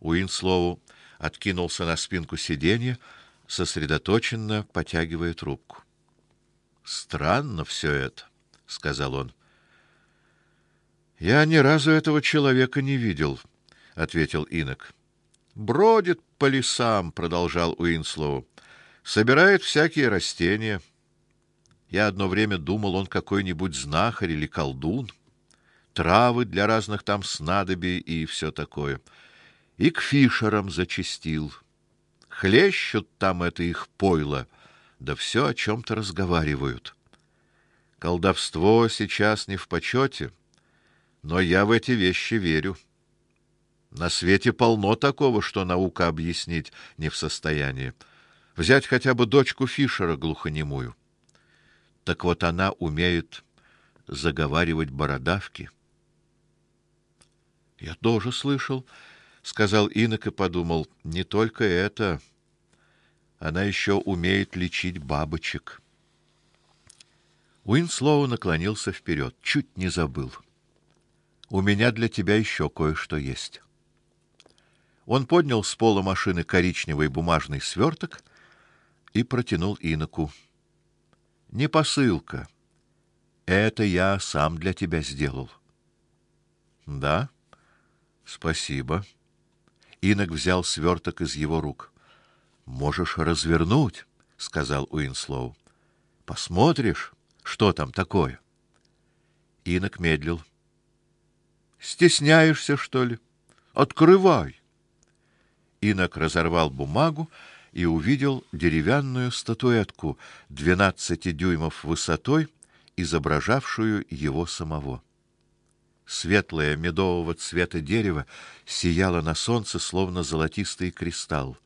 Уинслоу откинулся на спинку сиденья, сосредоточенно потягивая трубку. Странно все это, сказал он. Я ни разу этого человека не видел, ответил Инок. Бродит по лесам, продолжал Уинслоу. Собирает всякие растения. Я одно время думал, он какой-нибудь знахарь или колдун. Травы для разных там снадобий и все такое. И к фишерам зачастил. Хлещут там это их пойло, да все о чем то разговаривают. Колдовство сейчас не в почете, но я в эти вещи верю. На свете полно такого, что наука объяснить не в состоянии. Взять хотя бы дочку Фишера глухонемую. Так вот она умеет заговаривать бородавки. Я тоже слышал, сказал Инок и подумал: не только это, она еще умеет лечить бабочек. Уинслоу наклонился вперед, чуть не забыл. У меня для тебя еще кое-что есть. Он поднял с пола машины коричневый бумажный сверток и протянул Иноку. Не посылка. Это я сам для тебя сделал. Да? Спасибо. Инок взял сверток из его рук. Можешь развернуть, сказал Уинслоу. Посмотришь, что там такое. Инок медлил. Стесняешься, что ли? Открывай. Инок разорвал бумагу и увидел деревянную статуэтку двенадцати дюймов высотой, изображавшую его самого. Светлое медового цвета дерево сияло на солнце словно золотистый кристалл.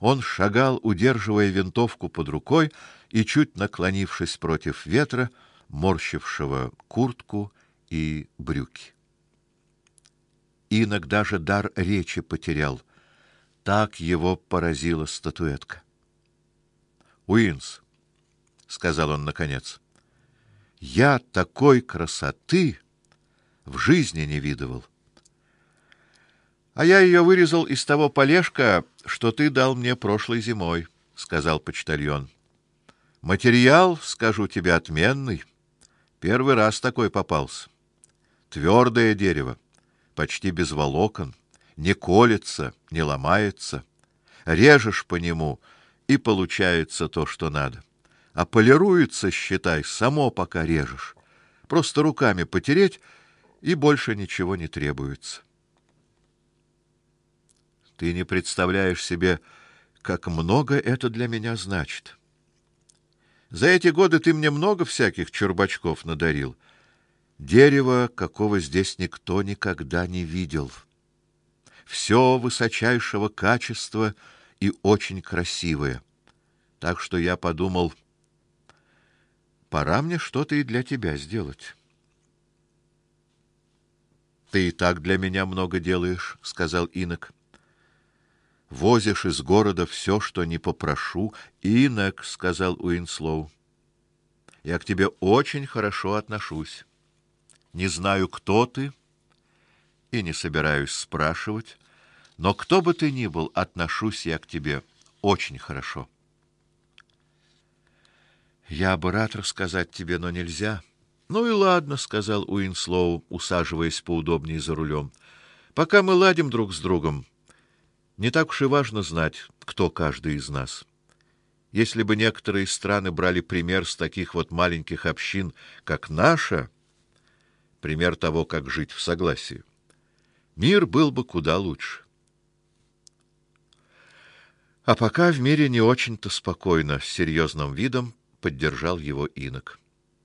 Он шагал, удерживая винтовку под рукой и чуть наклонившись против ветра, морщившего куртку и брюки. Инок даже дар речи потерял. Так его поразила статуэтка. Уинс, сказал он наконец. Я такой красоты в жизни не видывал. А я ее вырезал из того полешка, что ты дал мне прошлой зимой, сказал почтальон. Материал, скажу тебе, отменный. Первый раз такой попался. Твердое дерево, почти без волокон, не колется, не ломается. Режешь по нему, и получается то, что надо. А полируется, считай, само пока режешь. Просто руками потереть, и больше ничего не требуется. Ты не представляешь себе, как много это для меня значит. За эти годы ты мне много всяких чурбачков надарил. Дерево, какого здесь никто никогда не видел. Все высочайшего качества и очень красивое. Так что я подумал, пора мне что-то и для тебя сделать. Ты и так для меня много делаешь, сказал Инок Возишь из города все, что ни попрошу, инок, сказал Уинслоу. Я к тебе очень хорошо отношусь. Не знаю, кто ты, и не собираюсь спрашивать, но кто бы ты ни был, отношусь я к тебе очень хорошо. Я бы рад рассказать тебе, но нельзя. Ну и ладно, сказал Уинслоу, усаживаясь поудобнее за рулем. Пока мы ладим друг с другом, не так уж и важно знать, кто каждый из нас. Если бы некоторые страны брали пример с таких вот маленьких общин, как наша, пример того, как жить в согласии, мир был бы куда лучше. А пока в мире не очень-то спокойно, с серьезным видом поддержал его инок.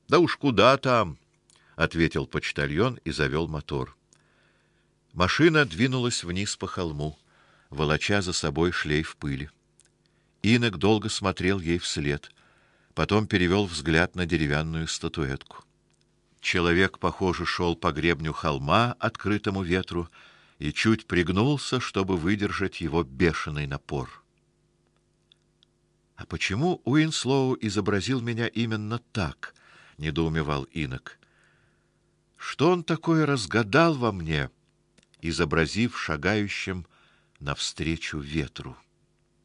Да уж куда там, ответил почтальон и завел мотор. Машина двинулась вниз по холму волоча за собой шлейф пыли. Инок долго смотрел ей вслед, потом перевел взгляд на деревянную статуэтку. Человек, похоже, шел по гребню холма, открытому ветру, и чуть пригнулся, чтобы выдержать его бешеный напор. А почему Уинслоу изобразил меня именно так? Недоумевал Инок. Что он такое разгадал во мне, изобразив шагающим навстречу ветру.